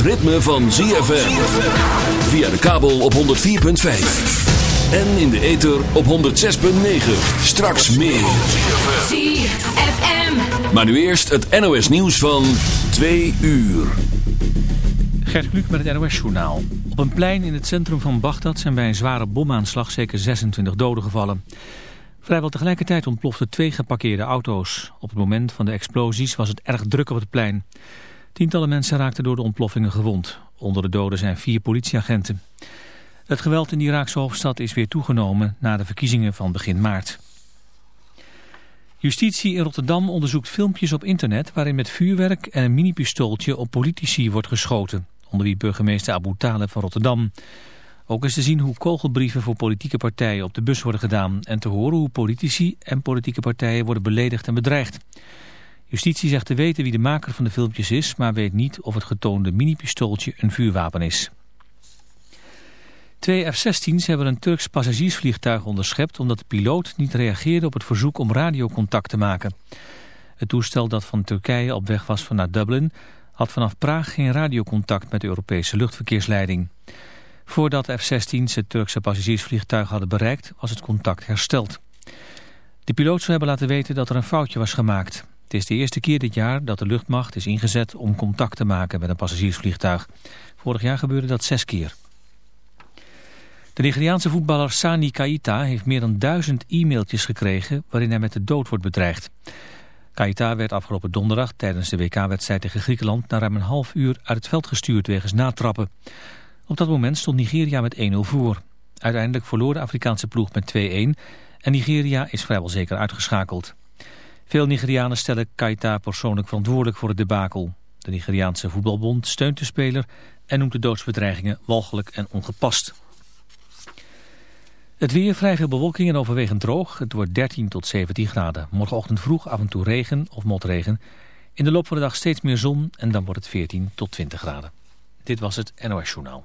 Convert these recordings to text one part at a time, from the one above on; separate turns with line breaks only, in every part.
Het ritme van ZFM. Via de kabel op 104.5. En in de ether op 106.9. Straks meer.
ZFM.
Maar nu eerst het NOS nieuws van 2 uur.
Gert Kluk met het NOS-journaal. Op een plein in het centrum van Bagdad zijn bij een zware bomaanslag zeker 26 doden gevallen. Vrijwel tegelijkertijd ontploften twee geparkeerde auto's. Op het moment van de explosies was het erg druk op het plein. Tientallen mensen raakten door de ontploffingen gewond. Onder de doden zijn vier politieagenten. Het geweld in de Iraakse hoofdstad is weer toegenomen na de verkiezingen van begin maart. Justitie in Rotterdam onderzoekt filmpjes op internet waarin met vuurwerk en een minipistooltje op politici wordt geschoten. Onder wie burgemeester Abu Taleb van Rotterdam. Ook is te zien hoe kogelbrieven voor politieke partijen op de bus worden gedaan. En te horen hoe politici en politieke partijen worden beledigd en bedreigd. Justitie zegt te weten wie de maker van de filmpjes is, maar weet niet of het getoonde minipistooltje een vuurwapen is. Twee F-16's hebben een Turks passagiersvliegtuig onderschept omdat de piloot niet reageerde op het verzoek om radiocontact te maken. Het toestel dat van Turkije op weg was vanuit Dublin had vanaf Praag geen radiocontact met de Europese luchtverkeersleiding. Voordat de F-16's het Turkse passagiersvliegtuig hadden bereikt was het contact hersteld. De piloot zou hebben laten weten dat er een foutje was gemaakt. Het is de eerste keer dit jaar dat de luchtmacht is ingezet om contact te maken met een passagiersvliegtuig. Vorig jaar gebeurde dat zes keer. De Nigeriaanse voetballer Sani Kaita heeft meer dan duizend e-mailtjes gekregen waarin hij met de dood wordt bedreigd. Kaita werd afgelopen donderdag tijdens de WK-wedstrijd tegen Griekenland na ruim een half uur uit het veld gestuurd wegens natrappen. Op dat moment stond Nigeria met 1-0 voor. Uiteindelijk verloor de Afrikaanse ploeg met 2-1 en Nigeria is vrijwel zeker uitgeschakeld. Veel Nigerianen stellen Kaita persoonlijk verantwoordelijk voor het debakel. De Nigeriaanse voetbalbond steunt de speler en noemt de doodsbedreigingen walgelijk en ongepast. Het weer, vrij veel bewolking en overwegend droog. Het wordt 13 tot 17 graden. Morgenochtend vroeg af en toe regen of motregen. In de loop van de dag steeds meer zon en dan wordt het 14 tot 20 graden. Dit was het NOS Journaal.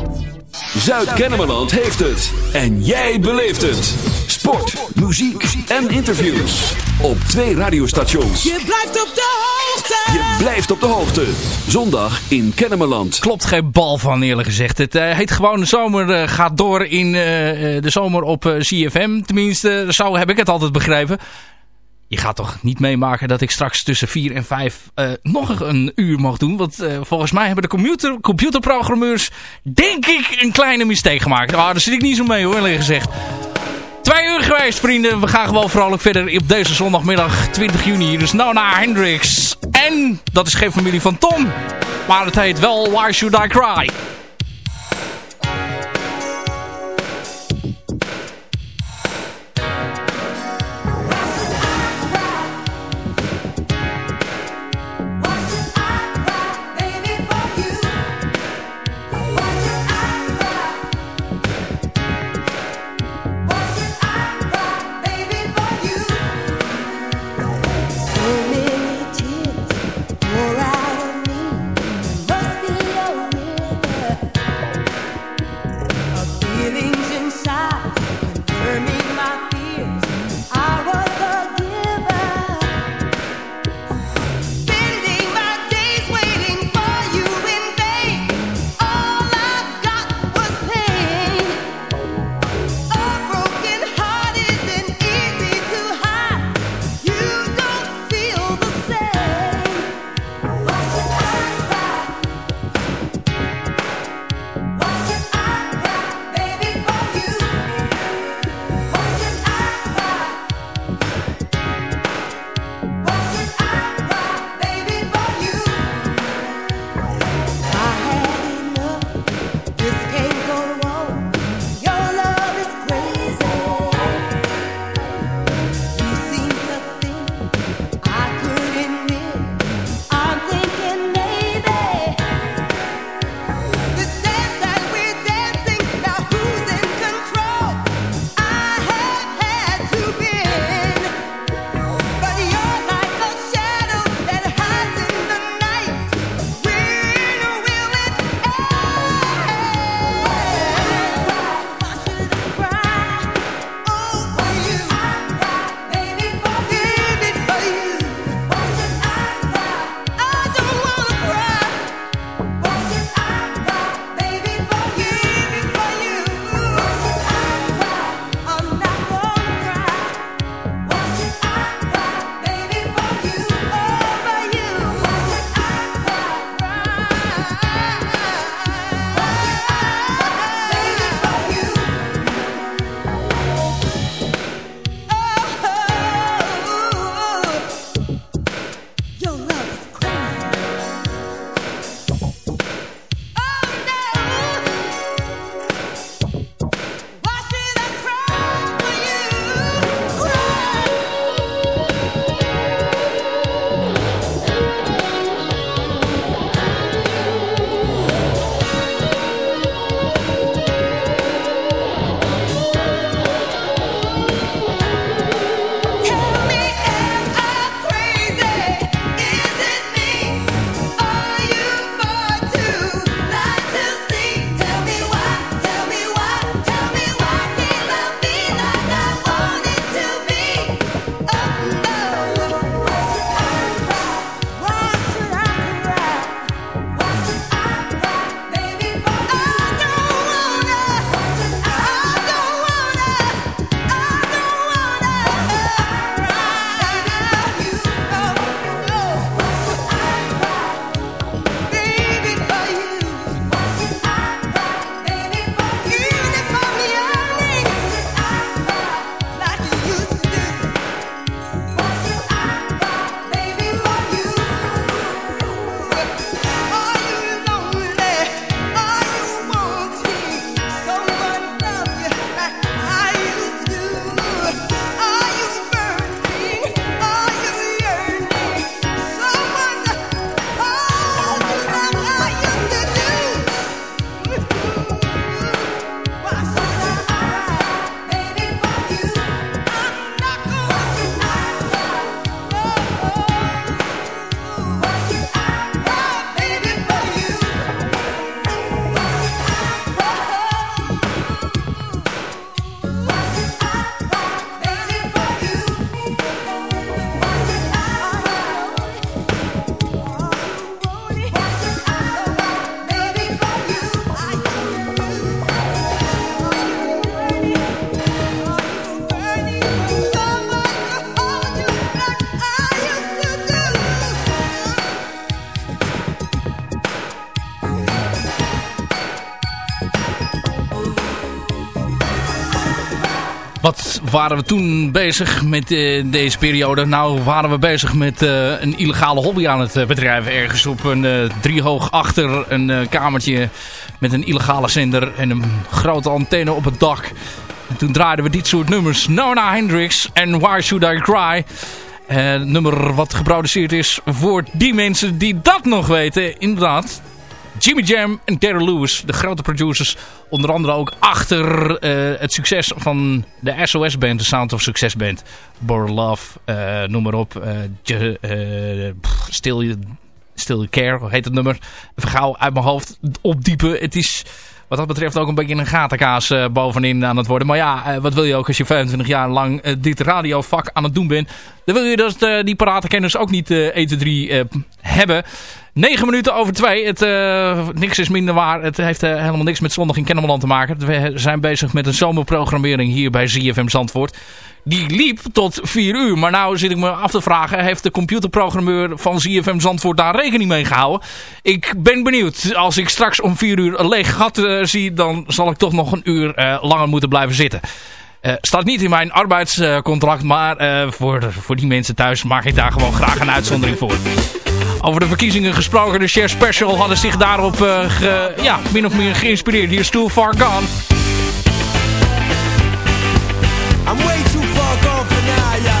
Zuid-Kennemerland heeft het. En jij beleeft het. Sport, muziek en interviews. Op twee radiostations.
Je blijft op de hoogte.
Je blijft op de hoogte. Zondag in Kennemerland.
Klopt geen bal van eerlijk gezegd. Het eh, heet gewoon de zomer eh, gaat door in eh, eh, de zomer op eh, CFM. Tenminste, zo heb ik het altijd begrepen. Je gaat toch niet meemaken dat ik straks tussen 4 en 5 eh, nog een uur mag doen. Want eh, volgens mij hebben de computer, computerprogrammeurs denk ik een kleine mistake gemaakt. Nou, daar zit ik niet zo mee hoor, eerlijk gezegd. Twee uur geweest, vrienden. We gaan gewoon vrolijk verder op deze zondagmiddag 20 juni. Hier is Nona Hendricks. En dat is geen familie van Tom. Maar het heet wel Why Should I Cry?
Waren we toen bezig met deze periode? Nou waren we bezig met een illegale hobby aan het bedrijven. Ergens op een driehoog achter een kamertje met een illegale zender en een grote antenne op het dak. En toen draaiden we dit soort nummers. Nona Hendrix en Why Should I Cry? Nummer wat geproduceerd is voor die mensen die dat nog weten. Inderdaad, Jimmy Jam en Terry Lewis, de grote producers. Onder andere ook achter uh, het succes van de SOS-band, de Sound of Success band. Borrow Love, uh, noem maar op. Still, Still Care, heet het nummer. Even gauw uit mijn hoofd opdiepen. Het is wat dat betreft ook een beetje een gatenkaas uh, bovenin aan het worden. Maar ja, uh, wat wil je ook als je 25 jaar lang uh, dit radiovak aan het doen bent. Dan wil je dat die paratenkennis ook niet 1, 2, 3 hebben. 9 minuten over 2. Het, niks is minder waar. Het heeft helemaal niks met zondag in Kennemerland te maken. We zijn bezig met een zomerprogrammering hier bij ZFM Zandvoort die liep tot 4 uur. Maar nou zit ik me af te vragen, heeft de computerprogrammeur van ZFM Zandvoort daar rekening mee gehouden? Ik ben benieuwd. Als ik straks om 4 uur een leeg gat uh, zie, dan zal ik toch nog een uur langer moeten blijven zitten. Uh, staat niet in mijn arbeidscontract, maar voor, voor die mensen thuis maak ik daar gewoon graag een uitzondering voor. Over de verkiezingen gesproken, de Share Special hadden zich daarop ge, ja, min of meer geïnspireerd. Hier is Too Far Gone. I'm way too far gone now.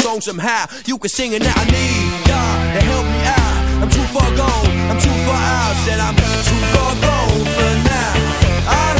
song somehow. You can sing it now. I need God to help me out. I'm too far gone. I'm too far out. Said I'm too far gone for now. I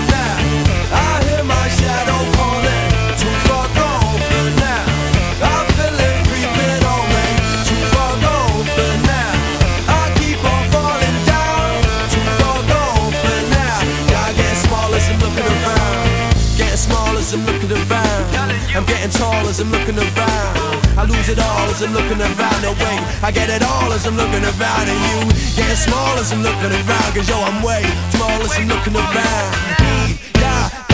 I'm getting tall as I'm looking around. I lose it all as I'm looking around. No way, I get it all as I'm looking around. And you getting small as I'm looking around. Cause yo, I'm way small as I'm looking around.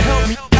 Help me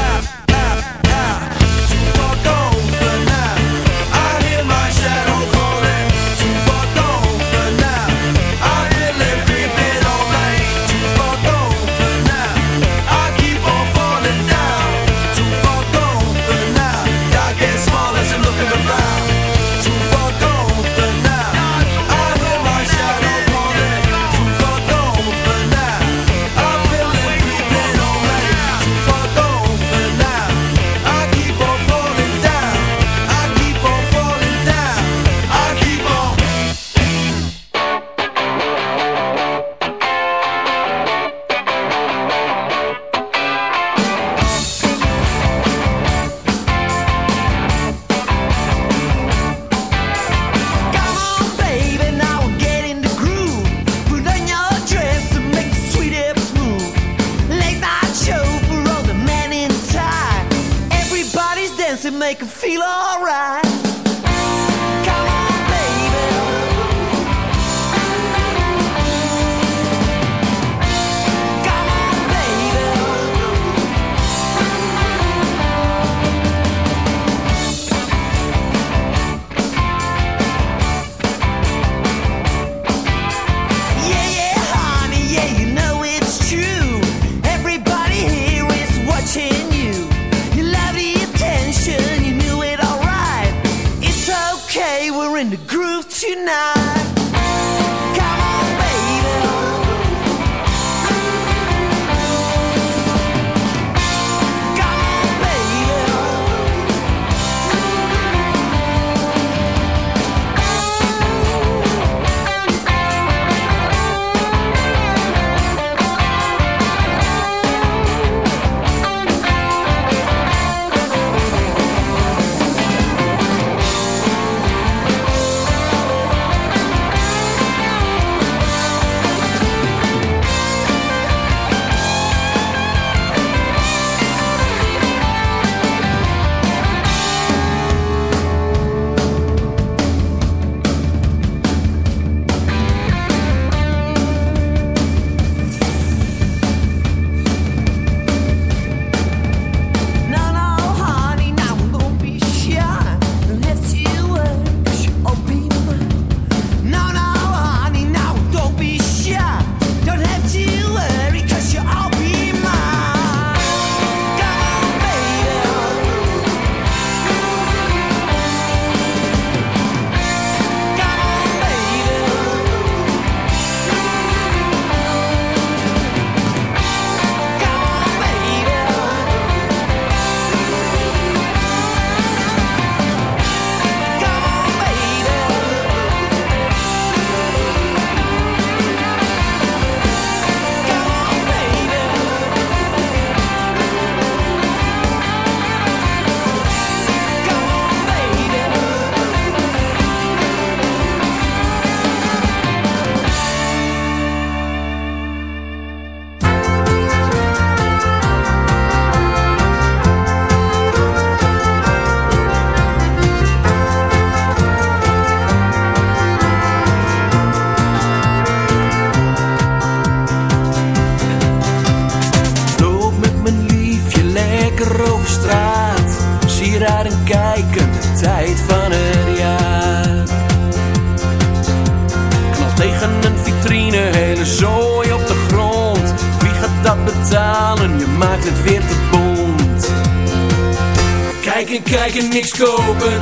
Kijken, kijken, niks kopen.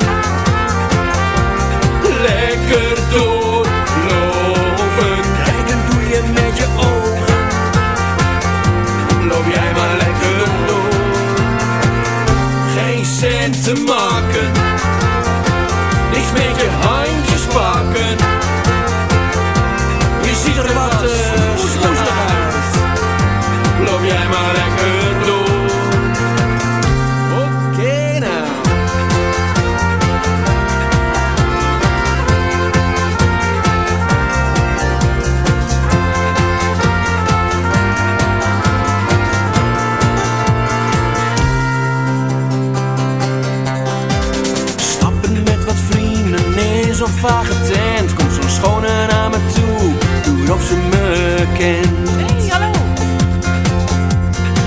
Lekker doorlopen. Kijken doe je met je ogen. Loop jij maar lekker door. Geen cent te maken. Niks met je handjes pakken. Je ziet er wat uh, uit. Loop jij maar lekker vage tent. Komt zo'n schone naar me toe, doe of ze me kent.
Hey, hallo.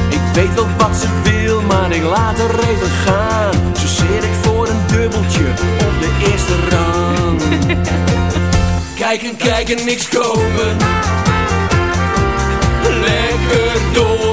Ik weet wel wat ze wil, maar ik laat er even gaan. Zo zit ik voor een dubbeltje op de eerste rang. kijken, kijken, niks kopen. Lekker doorlopen.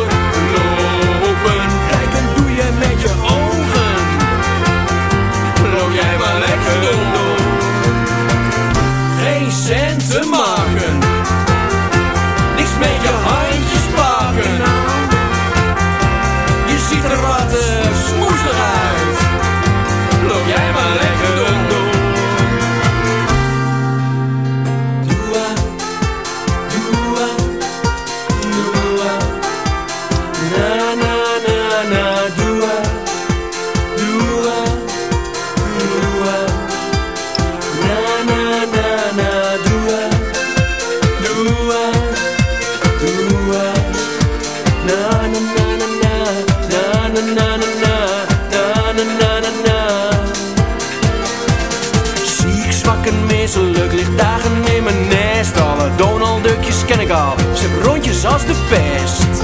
als de pest.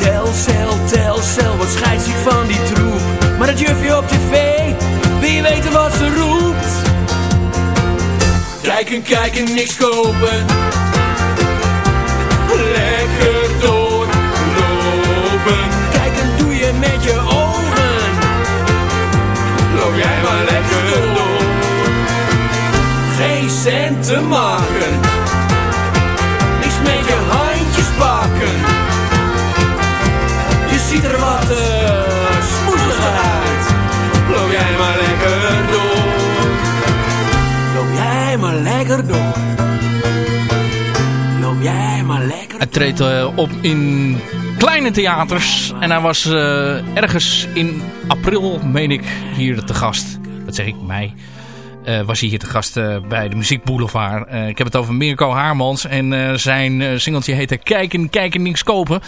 Telcel, telcel, wat scheidt zich van die troep. Maar het jufje op tv, wie weet wat ze roept. Kijken, kijken, niks kopen. Lekker doorlopen. Kijken doe je met je ogen. Loop jij maar lekker door. Geen cent te maken.
Treedt uh, op in kleine theaters. En hij was uh, ergens in april, meen ik, hier te gast. Wat zeg ik, mei. Uh, was hij hier te gast bij de Muziek Boulevard. ik heb het over Mirko Haarmans. En zijn singeltje heette Kijken, kijken, niks kopen.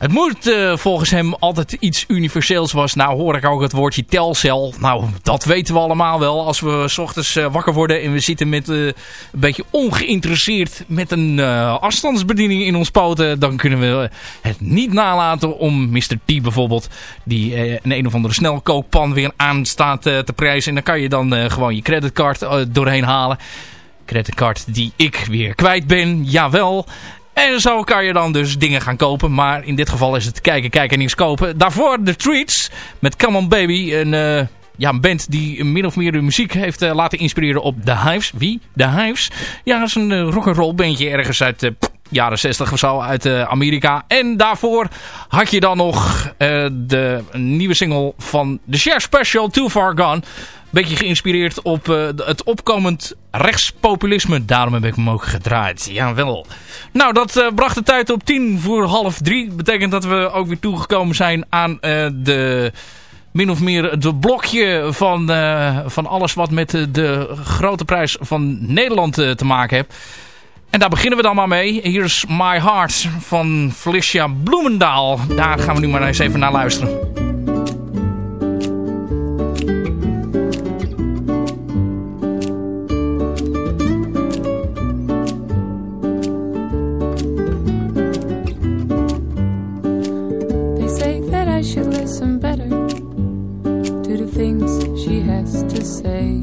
Het moet uh, volgens hem altijd iets universeels was. Nou hoor ik ook het woordje telcel. Nou, dat weten we allemaal wel. Als we s ochtends uh, wakker worden en we zitten met uh, een beetje ongeïnteresseerd met een afstandsbediening in ons poten. Dan kunnen we het niet nalaten om Mr. T bijvoorbeeld, die een een of andere snelkookpan weer aanstaat te prijzen. En dan kan je dan gewoon je creditcard doorheen halen creditcard die ik weer kwijt ben. Jawel. En zo kan je dan dus dingen gaan kopen. Maar in dit geval is het kijken, kijken en niks kopen. Daarvoor The Treats met Come On Baby. Een, uh, ja, een band die min of meer de muziek heeft uh, laten inspireren op The Hives. Wie? The Hives. Ja, dat is een uh, rock'n'roll bandje ergens uit de jaren 60 of zo uit Amerika. En daarvoor had je dan nog de nieuwe single van The Share Special Too Far Gone beetje geïnspireerd op uh, het opkomend rechtspopulisme. Daarom heb ik hem ook gedraaid. Jawel. Nou, dat uh, bracht de tijd op tien voor half drie. Betekent dat we ook weer toegekomen zijn aan uh, de... Min of meer het blokje van, van alles wat met de grote prijs van Nederland te maken heeft. En daar beginnen we dan maar mee. Hier is My Heart van Felicia Bloemendaal. Daar gaan we nu maar eens even naar luisteren.
to the things she has to say.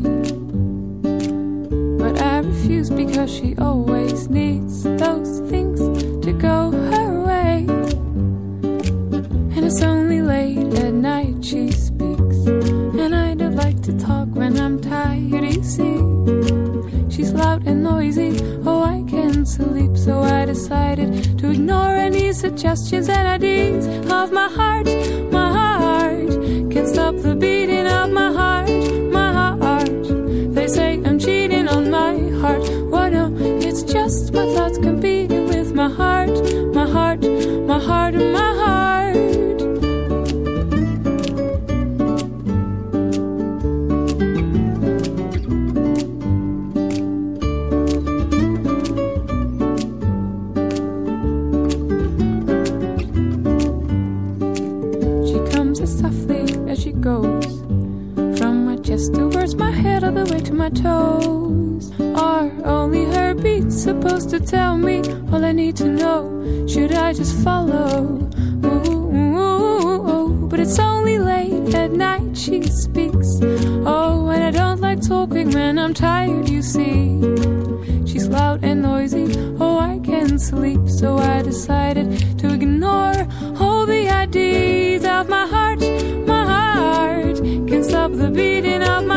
But I refuse because she always needs those things to go her way. And it's only late at night she speaks. And I don't like to talk when I'm tired, you see. She's loud and noisy, oh, I can't sleep. So I decided to ignore any suggestions and ideas of my heart. Can't stop the beating of my heart. My heart. They say I'm cheating on my heart. Why no? It's just my thoughts competing with my heart. My heart. My heart and my heart. My toes. Are only her beats supposed to tell me all I need to know? Should I just follow? Ooh, ooh, ooh, but it's only late at night she speaks. Oh, and I don't like talking when I'm tired, you see. She's loud and noisy, oh, I can't sleep. So I decided to ignore all the ideas of my heart. My heart can stop the beating of my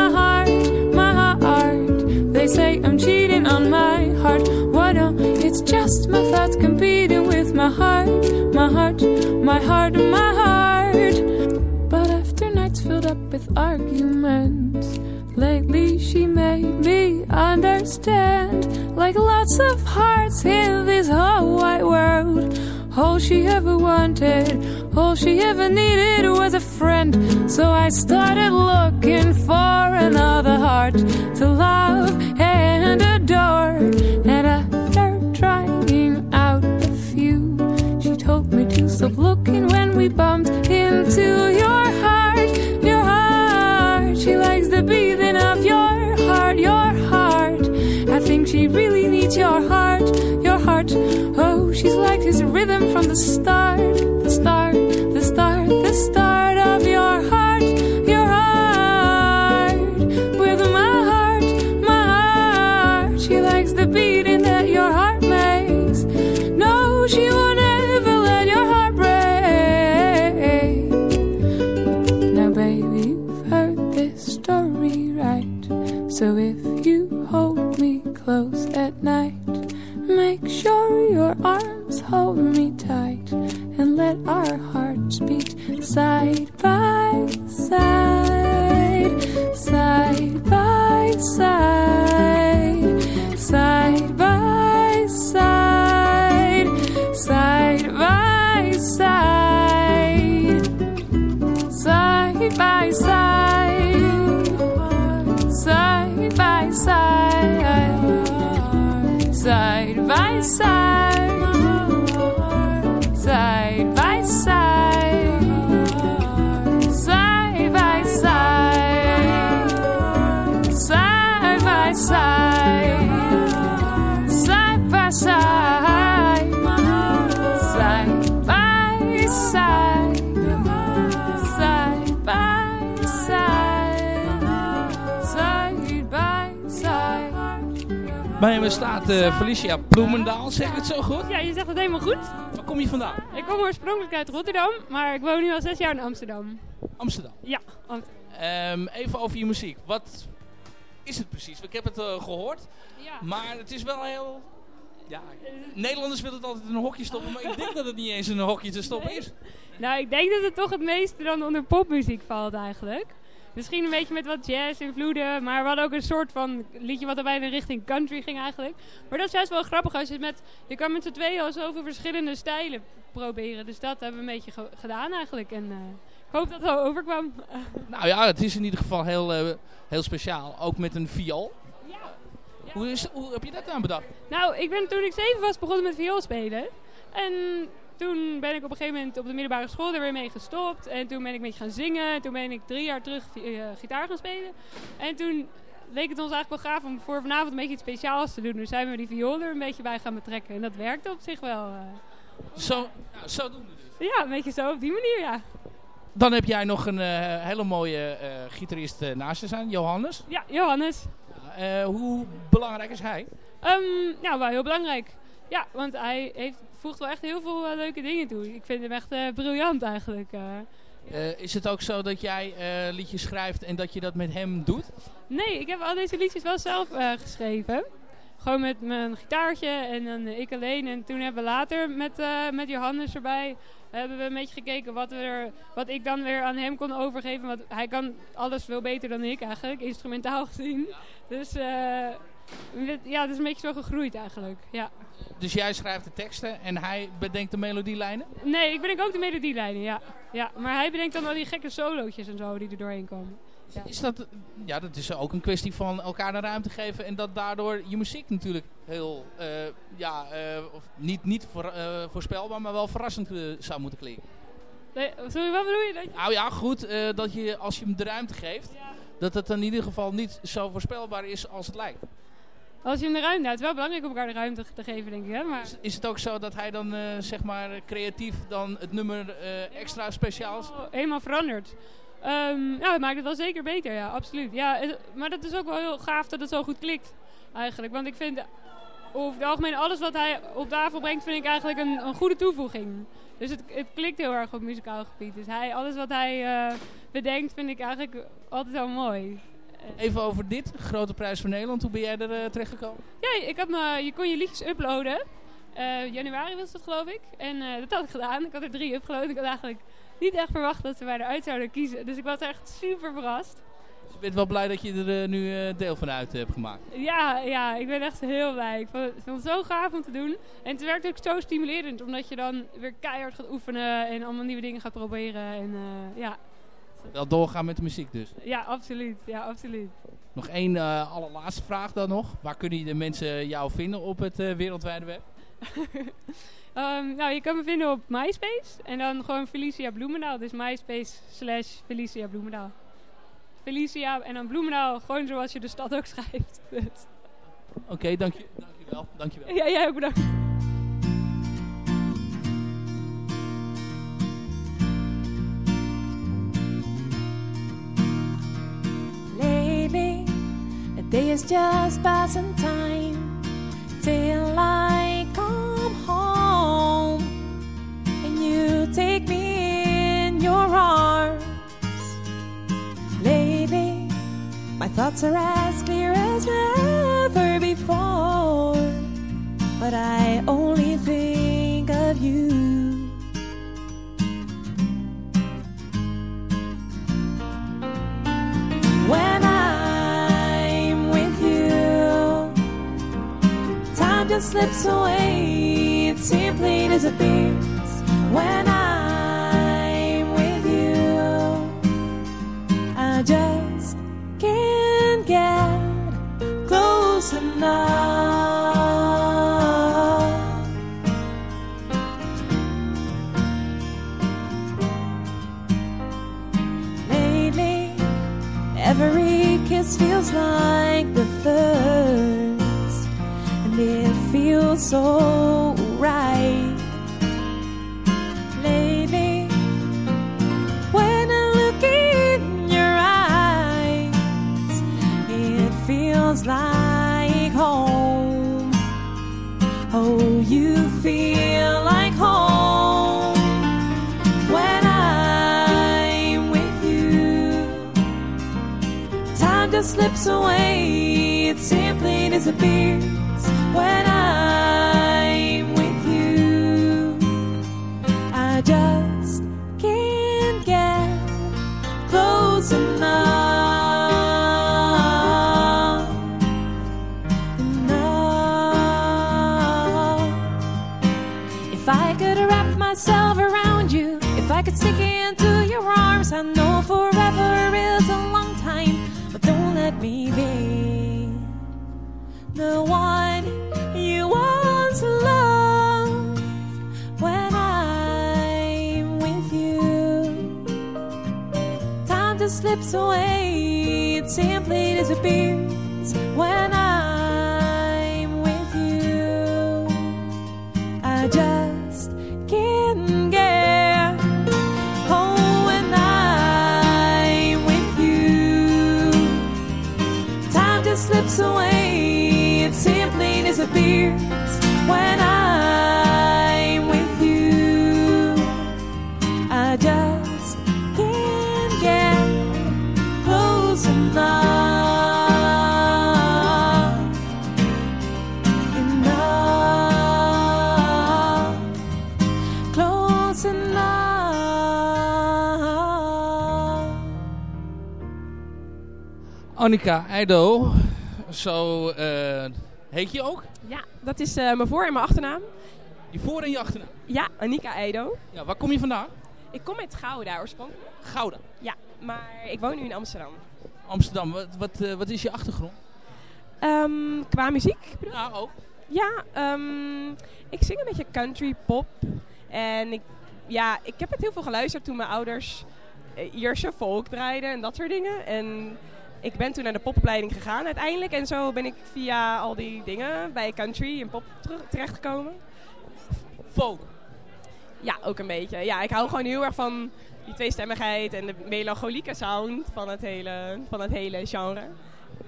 cheating on my heart. Why not? It's just my thoughts competing with my heart, my heart, my heart, my heart. But after nights filled up with arguments, lately she made me understand. Like lots of hearts in this whole wide world. All she ever wanted, all she ever needed was a friend. So I started looking for another heart rhythm from the start,
vandaan?
Ik kom oorspronkelijk uit Rotterdam, maar ik woon nu al zes jaar in Amsterdam.
Amsterdam.
Ja, Am-
Ehm, even over je muziek. Wat is het precies? Ik heb het eh, gehoord,
ja.
maar het is wel heel... Ja, Nederlanders willen het altijd in een hokje stoppen, maar ik denk dat het niet eens in een hokje te stoppen is.
Nou, ik denk dat het toch het meeste dan onder popmuziek valt eigenlijk. Misschien een beetje met wat jazz-invloeden, maar we hadden ook een soort van liedje wat er bijna richting country ging eigenlijk. Maar dat is juist wel grappig als je het met, je kan met z'n tweeën al zoveel verschillende stijlen proberen. Dus dat hebben we een beetje ge- gedaan eigenlijk en eh, ik hoop dat het wel overkwam.
Nou ja, het is in ieder geval heel, eh, heel speciaal. Ook met een viool. Hoe, is, hoe heb je dat nou bedacht?
Nou, ik ben toen ik zeven was begonnen met viool spelen. En toen ben ik op een gegeven moment op de middelbare school er weer mee gestopt. En toen ben ik een beetje gaan zingen. En toen ben ik drie jaar terug eh, gitaar gaan spelen. En toen leek het ons eigenlijk wel gaaf om voor vanavond een beetje iets speciaals te doen. Dus zijn we die viool er een beetje bij gaan betrekken. En dat werkte op zich wel. eh.
Zo, nou, zo doen we dus.
Ja, een beetje zo op die manier, ja.
Dan heb jij nog een eh, hele mooie gitarist naast je staan, Johannes.
Ja, Johannes.
Hoe belangrijk is hij?
Ehm, nou, wel heel belangrijk. Ja, want hij heeft, voegt wel echt heel veel eh, leuke dingen toe. Ik vind hem echt eh, briljant eigenlijk. eh.
Is het ook zo dat jij liedjes schrijft en dat je dat met hem doet?
Nee, ik heb al deze liedjes wel zelf geschreven. Gewoon met mijn gitaartje en dan ik alleen. En toen hebben we later met, met Johannes erbij... hebben we een beetje gekeken wat, we er, wat ik dan weer aan hem kon overgeven. Want hij kan alles veel beter dan ik eigenlijk, instrumentaal gezien. Dus ja, het is een beetje zo gegroeid eigenlijk. Ja.
Dus jij schrijft de teksten en hij bedenkt de melodielijnen?
Nee, ik bedenk ook de melodielijnen, ja. ja. Maar hij bedenkt dan al die gekke solootjes en zo die er doorheen komen. Ja.
Is dat, ja, dat is ook een kwestie van elkaar de ruimte geven en dat daardoor je muziek natuurlijk heel, eh, ja, eh, of niet, niet voor, eh, voorspelbaar, maar wel verrassend zou moeten klinken.
Nee, sorry, wat bedoel je? Dat je-
Nou ja, goed, dat je als je hem de ruimte geeft, dat het in ieder geval niet zo voorspelbaar is als het lijkt.
Als je hem de ruimte het is wel belangrijk om elkaar de ruimte te geven, denk ik. Hè? Maar
Is het ook zo dat hij dan, eh, zeg maar, creatief dan het nummer eh, extra speciaal is?
helemaal veranderd. Ja, het maakt het wel zeker beter, ja, absoluut. Ja, het- maar dat is ook wel heel gaaf dat het zo goed klikt, eigenlijk. Want ik vind, over het algemeen, alles wat hij op tafel brengt, vind ik eigenlijk een, een goede toevoeging. Dus het, het klikt heel erg op muzikaal gebied. Dus hij, alles wat hij eh, bedenkt, vind ik eigenlijk altijd wel mooi.
Even over dit, Grote Prijs van Nederland. Hoe ben jij er eh, terechtgekomen?
Ja, ik had me, je kon je liedjes uploaden. Eh, januari was dat geloof ik. En eh, dat had ik gedaan. Ik had er drie upgeload. Ik had eigenlijk niet echt verwacht dat ze mij eruit zouden kiezen. Dus ik was echt super verrast.
Dus je bent wel blij dat je er nu deel van uit hebt gemaakt.
Ja, ja, ik ben echt heel blij. Ik vond, ik vond het zo gaaf om te doen. En het werkt ook zo stimulerend. Omdat je dan weer keihard gaat oefenen. En allemaal nieuwe dingen gaat proberen. En ja.
Wel doorgaan met de muziek dus.
ja, absoluut. Ja, absoluut.
Nog één eh, allerlaatste vraag dan nog. Waar kunnen de mensen jou vinden op het eh, wereldwijde web?
Ehm, nou, je kan me vinden op MySpace. En dan gewoon Felicia Bloemendaal. Dus MySpace slash Felicia Bloemendaal. Felicia en dan Bloemendaal. Gewoon zoals je de stad ook schrijft.
Oké, dank je, dankjewel. dankjewel.
Ja, jij ook bedankt.
A day is just passing time till I come home and you take me in your arms. Lately, my thoughts are as clear as never before, but I only think of you. Just slips away, it simply disappears. When I'm with you,
I just can't get close enough. Lately, every kiss feels like the first, so right. Lately, when I look in your eyes, it feels like home. Oh, you feel like home when I'm with you. Time just slips away, it simply disappears when I'm me be the one you once loved when I'm with you. Time just slips away, it simply disappears when I just can't get close enough. Enough. Close enough.
Annika Eido, zo eh, heet je ook?
Ja, dat is eh, mijn voor- en mijn achternaam.
Je voor- en je achternaam?
Ja, Annika Eido.
Ja, waar kom je vandaan?
Ik kom uit Gouda oorspronkelijk.
Gouda.
Ja, maar ik woon nu in Amsterdam.
Amsterdam. Wat, wat, eh, wat is je achtergrond?
Ehm, qua muziek?
Ja, ook.
Ja, ehm, ik zing een beetje country pop. En ik, ja, ik heb het heel veel geluisterd toen mijn ouders eh, Ierse folk draaiden en dat soort dingen. En ik ben toen naar de popopleiding gegaan uiteindelijk. En zo ben ik via al die dingen bij country en pop terug, terechtgekomen.
Folk?
Ja, ook een beetje. Ja, ik hou gewoon heel erg van die tweestemmigheid en de melancholieke sound van het hele, van het hele genre.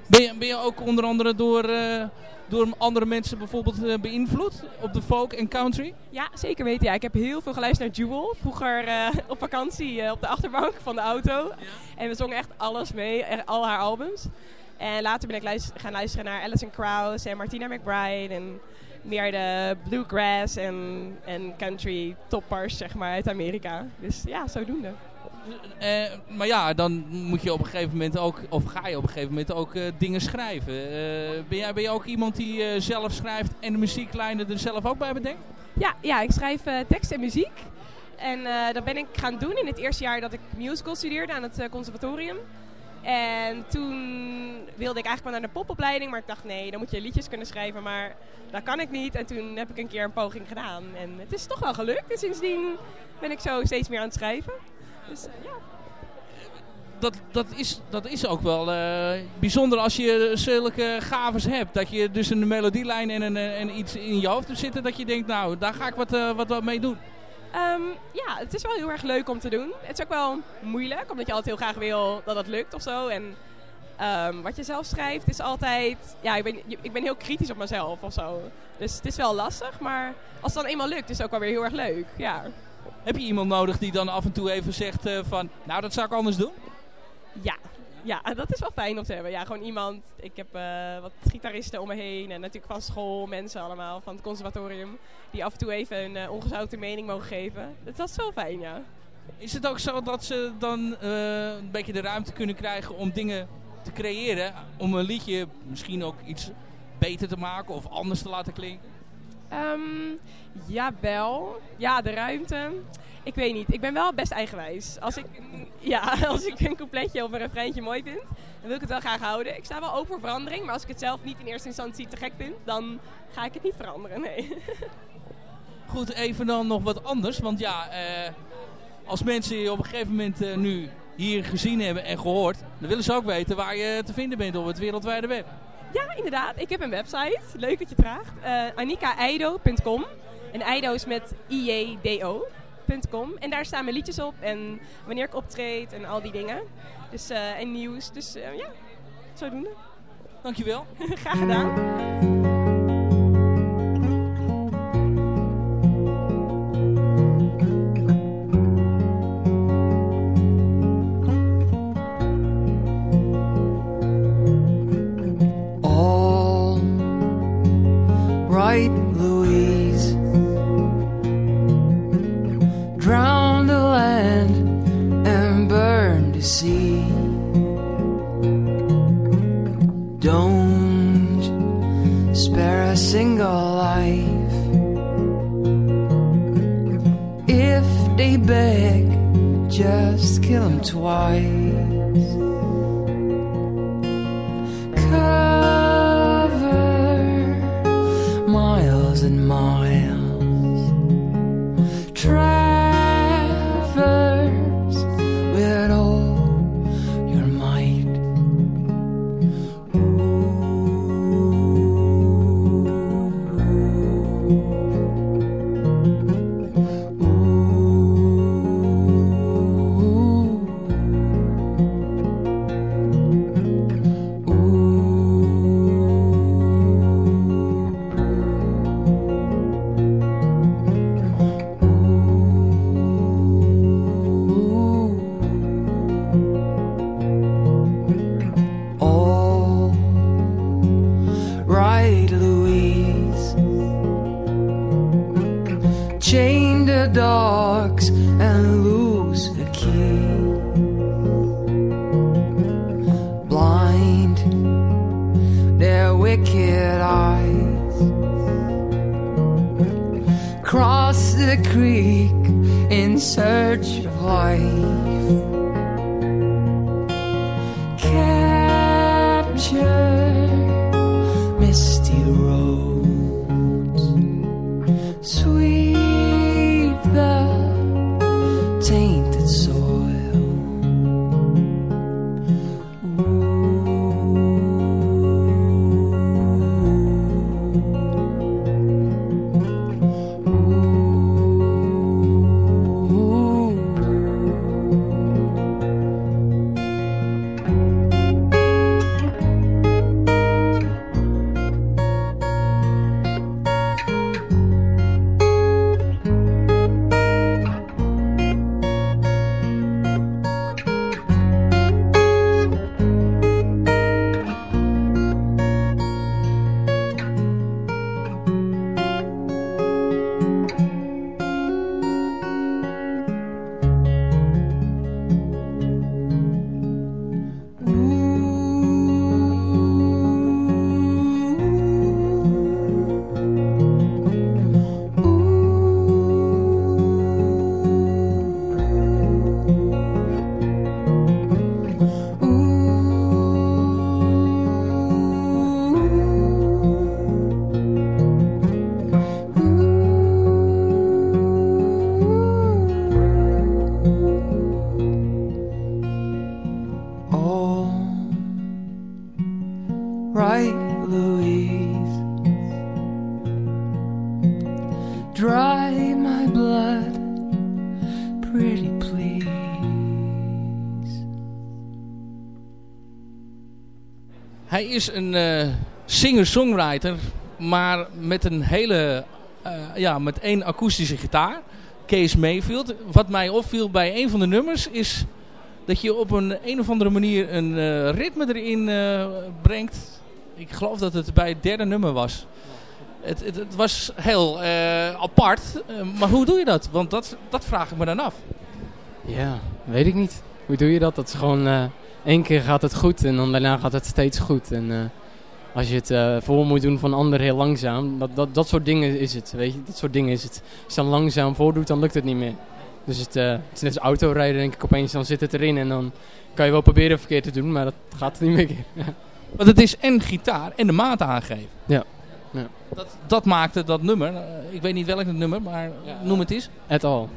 Ben je, ben je ook onder andere door, eh, door andere mensen bijvoorbeeld eh, beïnvloed op de folk en country?
Ja, zeker weten. Ja, ik heb heel veel geluisterd naar Jewel. Vroeger eh, op vakantie op de achterbank van de auto. En we zongen echt alles mee, echt al haar albums. En later ben ik luister- gaan luisteren naar Alison Krauss en Martina McBride. En meer de bluegrass en, en country toppers zeg maar, uit Amerika. Dus ja, zodoende.
Eh, maar ja, dan moet je op een gegeven moment ook, of ga je op een gegeven moment ook eh, dingen schrijven. Eh, ben, jij, ben je ook iemand die zelf schrijft en de muzieklijnen er zelf ook bij bedenkt?
Ja, ja ik schrijf tekst en muziek. En dat ben ik gaan doen in het eerste jaar dat ik musical studeerde aan het conservatorium. En toen wilde ik eigenlijk wel naar de popopleiding, maar ik dacht nee, dan moet je liedjes kunnen schrijven, maar dat kan ik niet. En toen heb ik een keer een poging gedaan en het is toch wel gelukt. En sindsdien ben ik zo steeds meer aan het schrijven. Dus eh, ja.
Dat, dat, is, dat is ook wel eh, bijzonder als je zulke gaves hebt. Dat je dus een melodielijn en, een, en iets in je hoofd hebt zitten dat je denkt, nou, daar ga ik wat, eh, wat mee doen.
Ehm, ja, het is wel heel erg leuk om te doen. Het is ook wel moeilijk, omdat je altijd heel graag wil dat het lukt of zo. En ehm, wat je zelf schrijft is altijd... Ja, ik ben, ik ben heel kritisch op mezelf of zo. Dus het is wel lastig, maar als het dan eenmaal lukt, is het ook wel weer heel erg leuk. Ja.
Heb je iemand nodig die dan af en toe even zegt eh, van, nou, dat zou ik anders doen?
Ja. Ja, dat is wel fijn om te hebben. Ja, gewoon iemand. Ik heb eh, wat gitaristen om me heen. En natuurlijk van school, mensen allemaal van het conservatorium. Die af en toe even een eh, ongezouten mening mogen geven. Dat is wel fijn, ja.
Is het ook zo dat ze dan eh, een beetje de ruimte kunnen krijgen om dingen te creëren? Om een liedje misschien ook iets beter te maken of anders te laten klinken?
Ehm jawel. Ja, de ruimte. Ik weet niet. Ik ben wel best eigenwijs. Als ik, ja, als ik een coupletje of een refreintje mooi vind, dan wil ik het wel graag houden. Ik sta wel open voor verandering, maar als ik het zelf niet in eerste instantie te gek vind, dan ga ik het niet veranderen, nee.
Goed, even dan nog wat anders. Want ja, eh, als mensen je op een gegeven moment eh, nu hier gezien hebben en gehoord, dan willen ze ook weten waar je te vinden bent op het wereldwijde web.
Ja, inderdaad. Ik heb een website. Leuk dat je het vraagt. Uh, AnikaEido.com. En Eido is met I-E-D-O.com. En daar staan mijn liedjes op en wanneer ik optreed en al die dingen. Dus, uh, en nieuws. Dus uh, ja, zodoende.
Dankjewel.
Graag gedaan.
misty
road. Is een eh, singer-songwriter, maar met een hele, eh, ja, met één akoestische gitaar. Kees Mayfield. Wat mij opviel bij een van de nummers is dat je op een een of andere manier een eh, ritme erin brengt. Ik geloof dat het bij het derde nummer was. Het, het, was heel apart, maar hoe doe je dat? Want dat, dat vraag ik me dan af.
Ja, weet ik niet. Hoe doe je dat? Dat is gewoon... één keer gaat het goed en dan daarna gaat het steeds goed. En eh, als je het eh, voor moet doen van een ander heel langzaam, dat, dat, dat soort dingen is het, weet je. Dat soort dingen is het. Als je dan langzaam voordoet, dan lukt het niet meer. Dus het, eh, het is net als autorijden, denk ik. Opeens dan zit het erin en dan kan je wel proberen verkeerd te doen, maar dat gaat niet meer.
Want het is en gitaar en de maat aangeven.
Ja. ja.
Dat, dat maakte dat nummer. ik weet niet welk nummer, maar noem het eens.
Et al.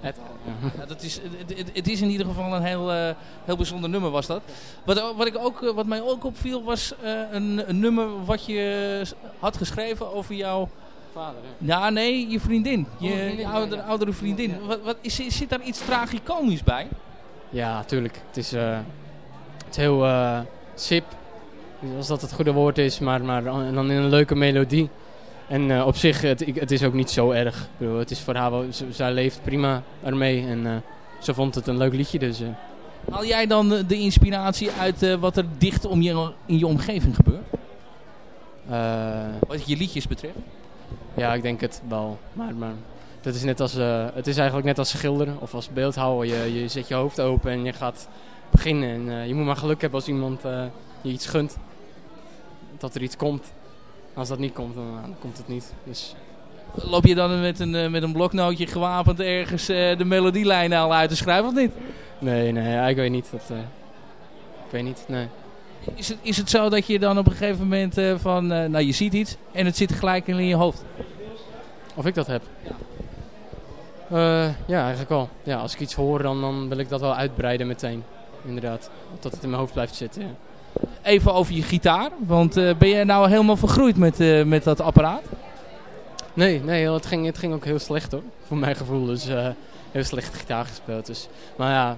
Et al.
Ja, dat is, het, het- het is in ieder geval een heel, eh, heel bijzonder nummer was dat. Wat, wat, ik ook, eh, wat mij ook opviel was eh, een, een nummer wat je had geschreven over jouw...
Vader,
Ja, nee, je vriendin. Je,
Oh, vriendin,
je
ja,
oudere,
ja.
oudere vriendin. Wat, wat, is, zit daar iets tragicomisch bij?
Ja, tuurlijk. Het is, eh, het is heel eh, sip, als dat het goede woord is, maar, maar dan in een leuke melodie. En eh, op zich, het, ik- het is ook niet zo erg. Ik bedoel, het is voor haar, wel- zij leeft prima ermee en eh, ze vond het een leuk liedje, dus... eh,
Haal jij dan de inspiratie uit wat er dicht om je, in je omgeving gebeurt? Wat je liedjes betreft?
ja, ik denk het wel. Maar, maar dat is net als, het is eigenlijk net als schilderen of als beeldhouwer. Je, je zet je hoofd open en je gaat beginnen. En je moet maar geluk hebben als iemand je iets gunt. Dat er iets komt. Als dat niet komt, dan, dan komt het niet. Dus
Loop je dan met een, eh, met een bloknootje gewapend ergens eh, de melodielijnen al uit te schrijven of niet?
nee, nee, ik weet niet. Dat, eh, ik weet niet, nee.
Is het, is het zo dat je dan op een gegeven moment eh, van, eh, nou je ziet iets en het zit gelijk in je hoofd?
Of ik dat heb? Ja. ja, eigenlijk wel. Ja, als ik iets hoor, dan, dan wil ik dat wel uitbreiden meteen. Inderdaad. Dat het in mijn hoofd blijft zitten. Ja.
Even over je gitaar, want eh, ben jij nou helemaal vergroeid met, eh, met dat apparaat?
Nee, nee het, ging, het ging ook heel slecht hoor. Voor mijn gevoel. Dus eh, heel slecht gitaar gespeeld. Dus. Maar ja,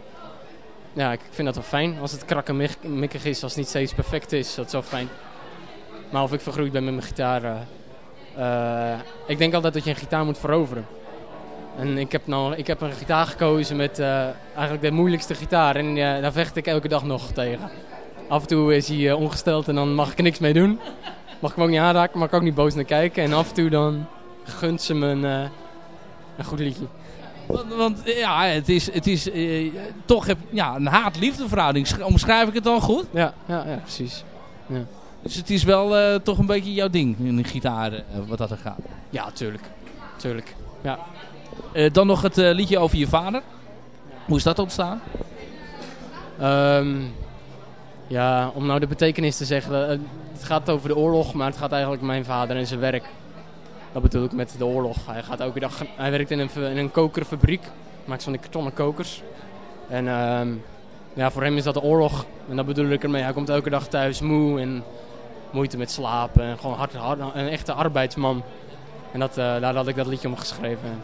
ja, ik vind dat wel fijn. Als het krakkemikkig is, als het niet steeds perfect is, dat is wel fijn. Maar of ik vergroeid ben met mijn gitaar... ik denk altijd dat je een gitaar moet veroveren. En ik heb, nou, ik heb een gitaar gekozen met eigenlijk de moeilijkste gitaar. En daar vecht ik elke dag nog tegen. Af en toe is hij eh, ongesteld en dan mag ik er niks mee doen. Mag ik hem ook niet aanraken, mag ik ook niet boos naar kijken. En af en toe dan gunt ze me een, eh, een goed liedje.
Want, want eh, ja, het is, het is eh, toch heb, ja, een haat-liefde verhouding. Sch- Omschrijf ik het dan goed?
Ja, ja, ja precies. Ja.
Dus het is wel eh, toch een beetje jouw ding, in de gitaar, eh, wat dat er gaat.
Ja, tuurlijk. Tuurlijk. Ja.
Eh, dan nog het eh, liedje over je vader. Hoe is dat ontstaan?
Ehm, ja, om nou de betekenis te zeggen. eh, het gaat over de oorlog, maar het gaat eigenlijk om mijn vader en zijn werk. Dat bedoel ik met de oorlog. Hij, gaat elke dag, hij werkt in een, in een kokerfabriek. Maakt van die kartonnen kokers. En ehm, ja, voor hem is dat de oorlog. En dat bedoel ik ermee. Hij komt elke dag thuis moe en moeite met slapen. En gewoon hard, hard, een echte arbeidsman. En dat, eh, daar had ik dat liedje om geschreven.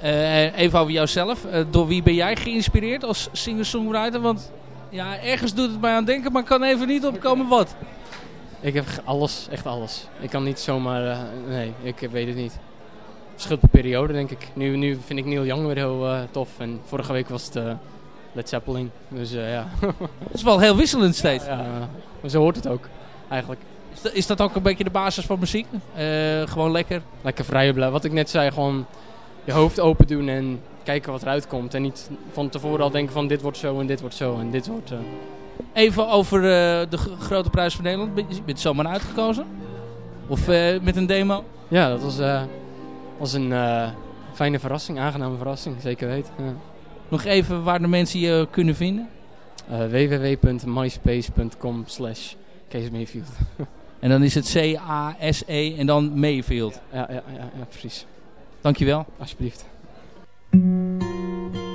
Eh, even over jouzelf. Door wie ben jij geïnspireerd als singer-songwriter? Want ja, ergens doet het mij aan denken, maar ik kan even niet opkomen wat.
Ik heb alles, echt alles. Ik kan niet zomaar, eh, nee, ik weet het niet. Verschilt per periode, denk ik. Nu, nu vind ik Neil Young weer heel eh, tof. En vorige week was het eh, Led Zeppelin. Dus ja.
Het is wel heel wisselend steeds.
Ja, maar zo hoort het ook, eigenlijk.
Is dat, is dat ook een beetje de basis van muziek? Gewoon lekker?
Lekker vrije blijven. Wat ik net zei, gewoon je hoofd open doen en kijken wat eruit komt. En niet van tevoren al denken van dit wordt zo en dit wordt zo en dit wordt... eh,
Even over eh, de grote prijs van Nederland. Ben je bent zomaar uitgekozen? Of eh, met een demo?
Ja, dat was, was een fijne verrassing, aangename verrassing, zeker weten. Ja.
Nog even waar de mensen je kunnen vinden?
Www.myspace.com slash Kees Mayfield.
En dan is het C-A-S-E en dan Mayfield.
Ja, ja, ja, ja, precies.
Dankjewel.
Alsjeblieft.
thank you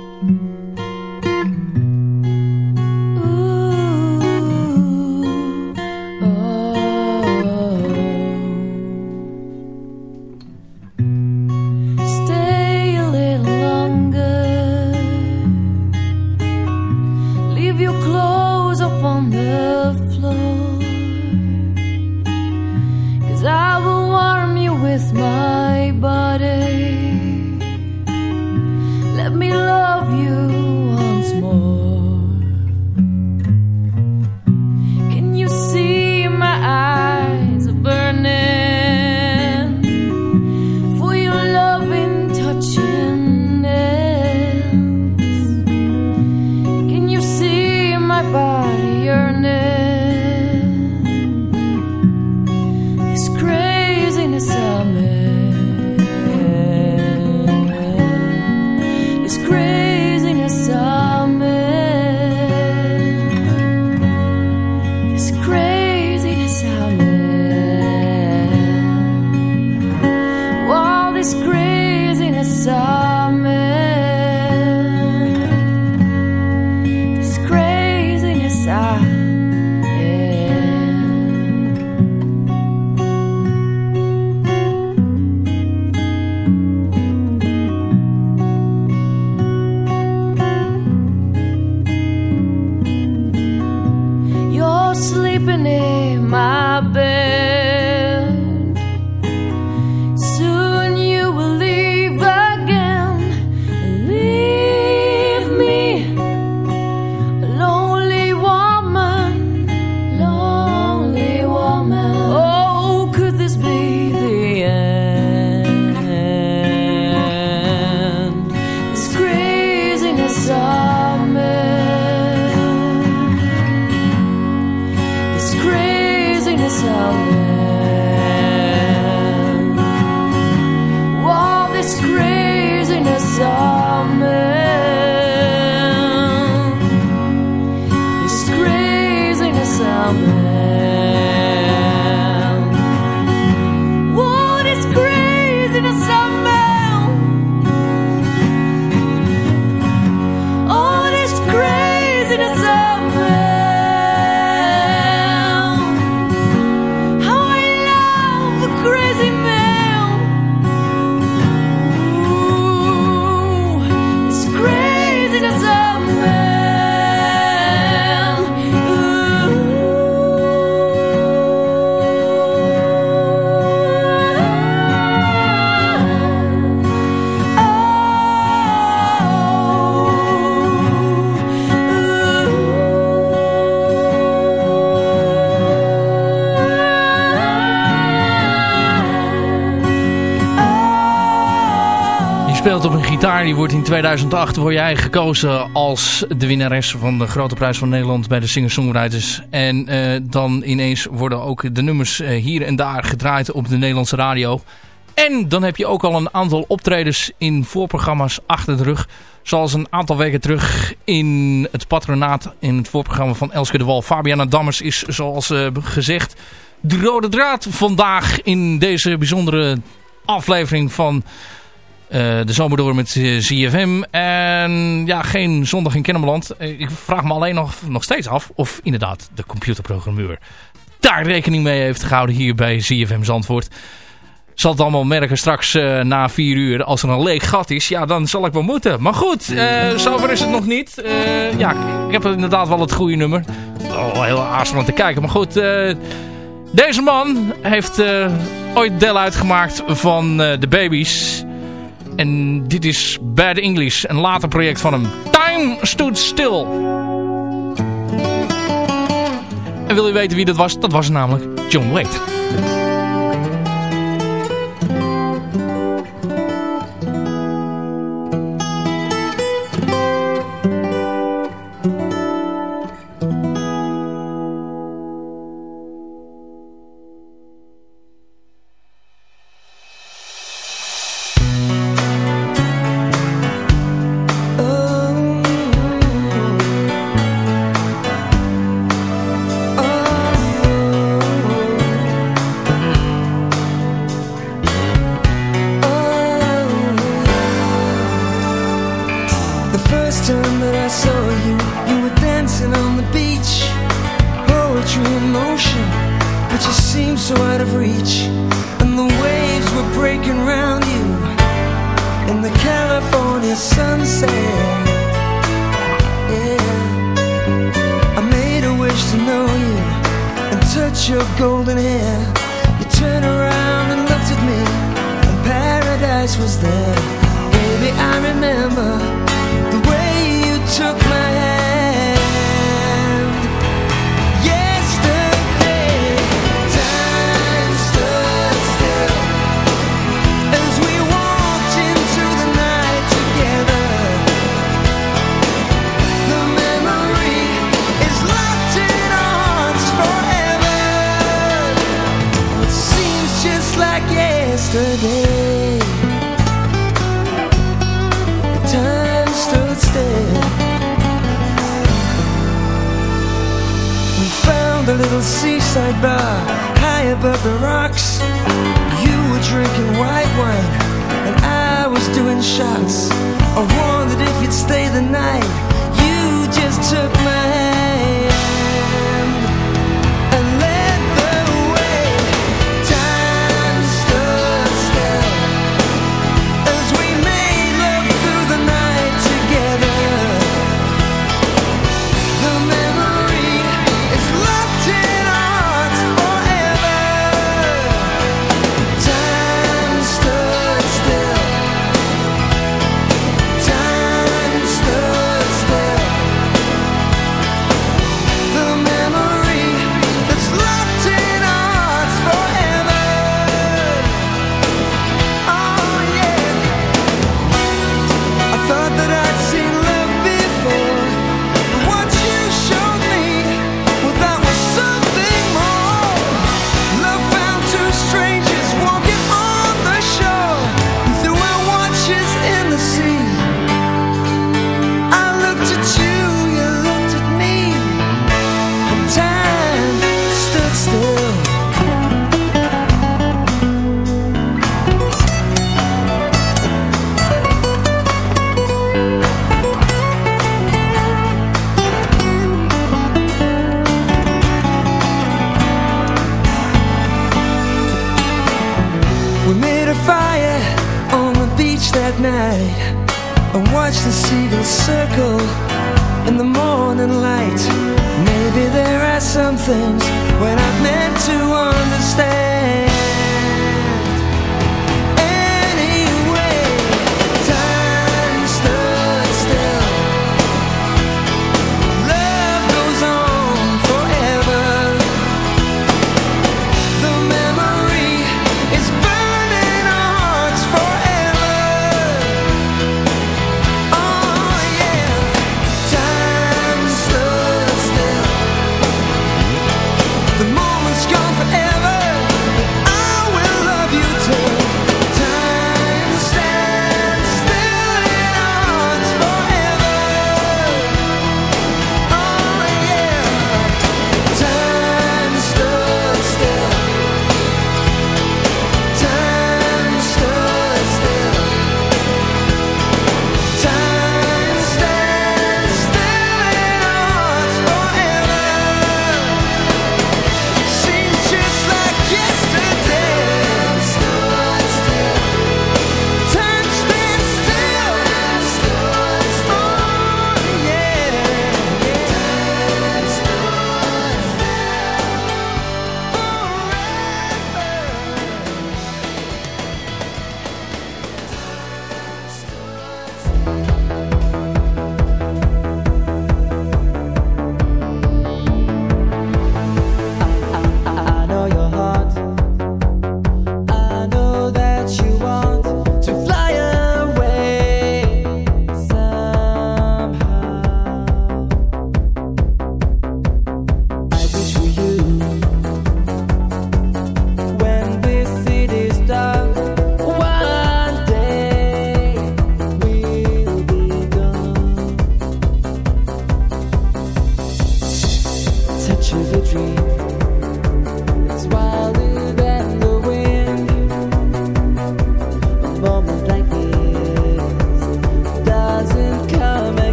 speelt op een gitaar, die wordt in 2008 word jij gekozen als de winnares van de Grote Prijs van Nederland bij de Singer-Songwriters. En eh, dan ineens worden ook de nummers eh, hier en daar gedraaid op de Nederlandse radio. En dan heb je ook al een aantal optredens in voorprogramma's achter de rug. Zoals een aantal weken terug in het patronaat in het voorprogramma van Elske de Wal. Fabiana Dammers is zoals eh, gezegd de rode draad vandaag in deze bijzondere aflevering van de zomer door met eh, ZFM. En ja, geen zondag in Kennemerland. Eh, ik vraag me alleen nog, nog steeds af of inderdaad de computerprogrammeur daar rekening mee heeft gehouden hier bij ZFM Zandvoort. Zal het allemaal merken straks eh, na vier uur. Als er een leeg gat is, ja, dan zal ik wel moeten. Maar goed, eh, zover is het nog niet. Eh, ja, ik heb inderdaad wel het goede nummer. Wel heel aarzelend te kijken. Maar goed, eh, deze man heeft eh, ooit deel uitgemaakt van eh, de Babies. En dit is Bad English, een later project van hem. Time Stood Still. En wil je weten wie dat was? Dat was namelijk John Wade.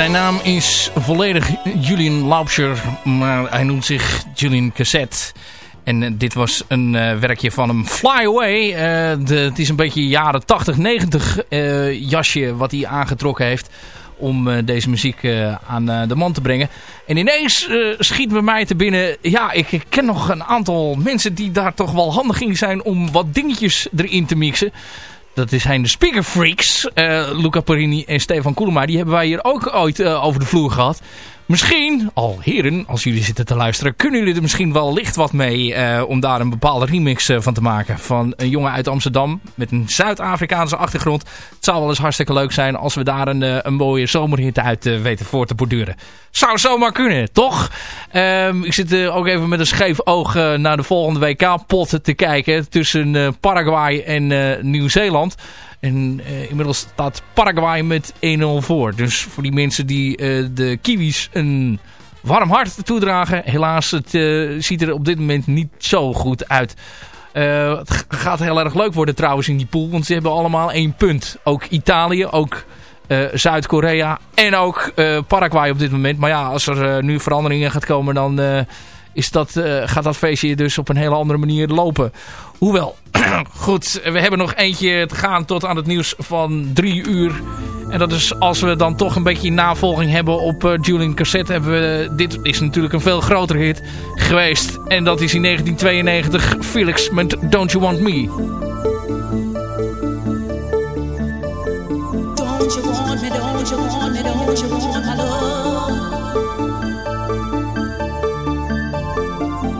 Zijn naam is volledig Julian Laubscher, maar hij noemt zich Julian Cassette. En eh, dit was een eh, werkje van hem. Fly Away. Eh, de, het is een beetje jaren 80, 90 uh, jasje wat hij aangetrokken heeft. Om deze muziek aan de man te brengen. En ineens schiet bij mij te binnen. Ja, ik ken nog een aantal mensen die daar toch wel handig in zijn om wat dingetjes erin te mixen dat zijn de Speaker Freaks. Eh, Luca Parini en Stefan Koelema. Die hebben wij hier ook ooit eh, over de vloer gehad. Misschien, al heren, als jullie zitten te luisteren, kunnen jullie er misschien wel licht wat mee uh, om daar een bepaalde remix uh, van te maken. Van een jongen uit Amsterdam met een Zuid-Afrikaanse achtergrond. Het zou wel eens hartstikke leuk zijn als we daar een, uh, een mooie zomerhit uit weten voor te borduren. Zou zomaar kunnen, toch? Um, ik zit ook even met een scheef oog naar de volgende WK-pot te kijken tussen Paraguay en Nieuw-Zeeland. En uh, inmiddels staat Paraguay met 1-0 voor. Dus voor die mensen die uh, de Kiwis een warm hart toedragen. Helaas, het uh, ziet er op dit moment niet zo goed uit. het gaat heel erg leuk worden trouwens in die pool. Want ze hebben allemaal één punt. Ook Italië, ook Zuid-Korea en ook Paraguay op dit moment. Maar ja, als er nu veranderingen gaat komen dan is dat, gaat dat feestje dus op een hele andere manier lopen. Hoewel, goed, we hebben nog eentje te gaan tot aan het nieuws van drie uur. En dat is als we dan toch een beetje navolging hebben op uh, Julian Cassette. Hebben we, dit is natuurlijk een veel grotere hit geweest. En dat is in 1992 Felix met Don't You Want Me.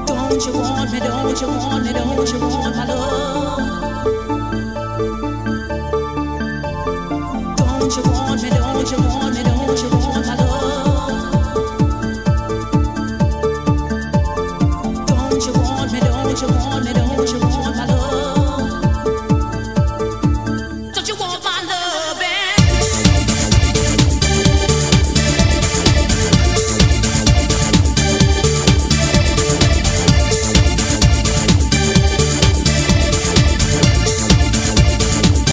Don't you want me, don't you want me, don't you oh, want my love? Don't you want me, don't you want?